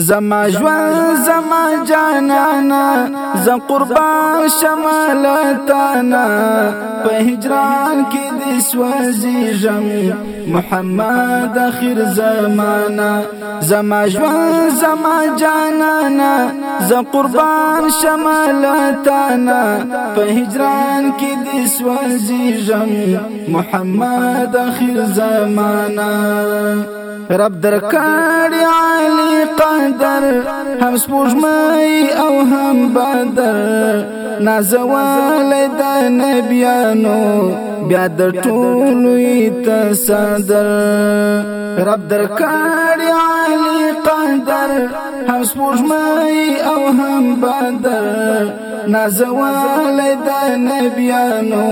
زما ژوند زما جانانا ز قربان شمالتانا په هجران کې د سوځي ژم محمد اخر زمانہ زما ژوند زما جانانا ز قربان شمالتانا په هجران کې د سوځي ژم محمد اخر زمانہ رب در کاړی علی قدر هم سپوږمۍ او هم بدر نازوال د نبیانو بیا د ټولو تصدر رب در کاړی علی قدر هم سپوږمۍ او هم بدر نازوال د نبیانو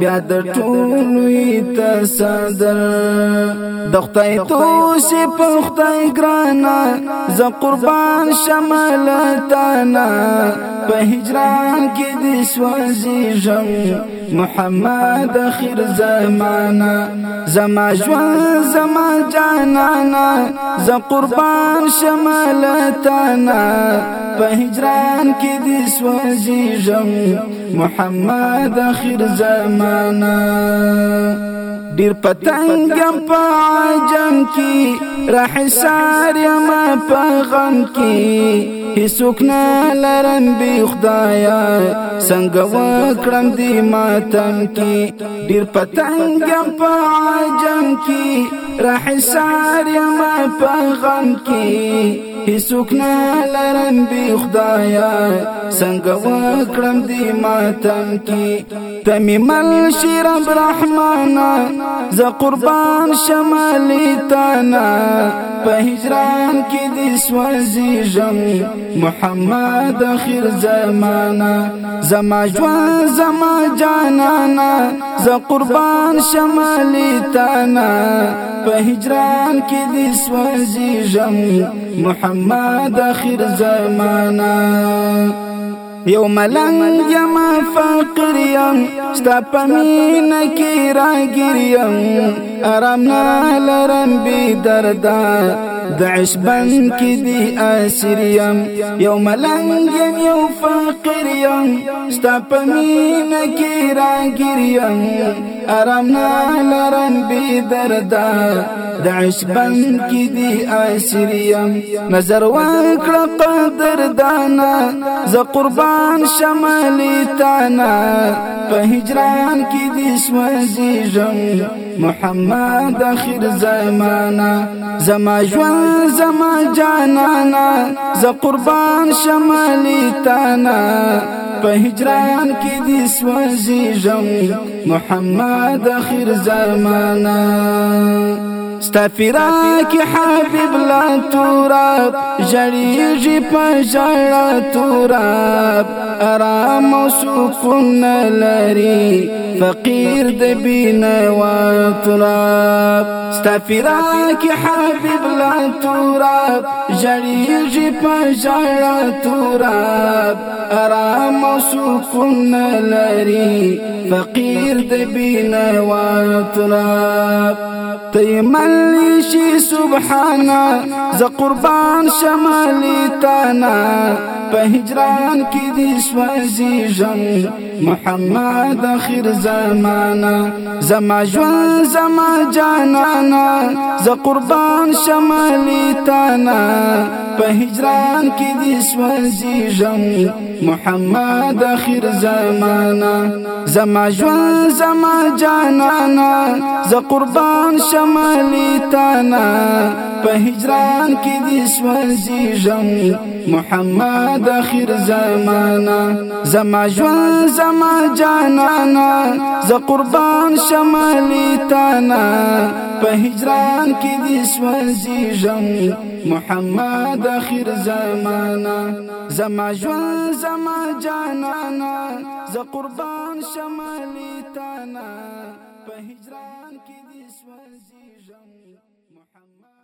بیا د ټولو تصدر د خدای توسي په خدای ګرانا ز قربان شمل تانا په هجران کې د سوازي ژوند محمد اخر زمانہ زما ژوند زما جانانا ز قربان شمالتانا په هجران کې د سوازي ژوند محمد اخر زمانہ ډیر پتنګم په عجم کې رح سار ما په غم کې هیڅوک نه لرم بي خدایا څنګه وکړم دې ماتم کې ډیر پتنګم په عجم کې رح سار ما په غم کې هیڅوک نه لرم بی خدایا څنګه وکړم دې ماتم کې تمیمل شیرم رحمانا ز قربان شمالی تانا په هجران کې دې سوځي جم محمد اخر زمانہ زما ژوند زما جانانا ز قربان شمالی تانا په هجران کې د سوځي جم محمد اخر زمانہ یو ملنګ یم فقر یم ستا په كيرا کې راګیر یم آرام نه لرم بي دردا د عشبن کې دی اسر یم یو ملنګ یم یو فقر یم ستا په كيرا کې راګیر یم حرم نا لرم بی دردا د عشبن کی دی آسریم نظر وان کړه قدر دانا ز قربان شمالی تانا په هجران کی دی سوځي جم محمد اخر زمانہ زما ژوند زما جانانا ز قربان شمالی تانا په هجران کی دی سوځي جم محمد اخر زمانا استفراك حبيب لا تراب جريج بجارة تراب أرام سكون لري فقير دبينا وتراب استفراك حبيب لا تراب جريج بجارة تراب أرام سكون لري فقير تیر د واتنا تیمل شي سبحانه ز قربان شمالي تانا په هجران کې دې سوځي ژوند محمد اخر زمانہ زما ژوند زما جانانا ز قربان شمالي تانا په هجران کې دې سوځي ژوند محمد اخر زمانہ زما ژوند زما جانانا ز قربان شمالي تانا په هجران کې دې سوځي ژوند محمد اخر زمانہ زما ژوند زما جانانا ز قربان شمالي تانا په هجران کې دې سوځي ژوند محمد اخر زمانہ زما ژوند زما جانانا ز قربان شمالي تانا په هجران کې دې سوځي ژوند محمد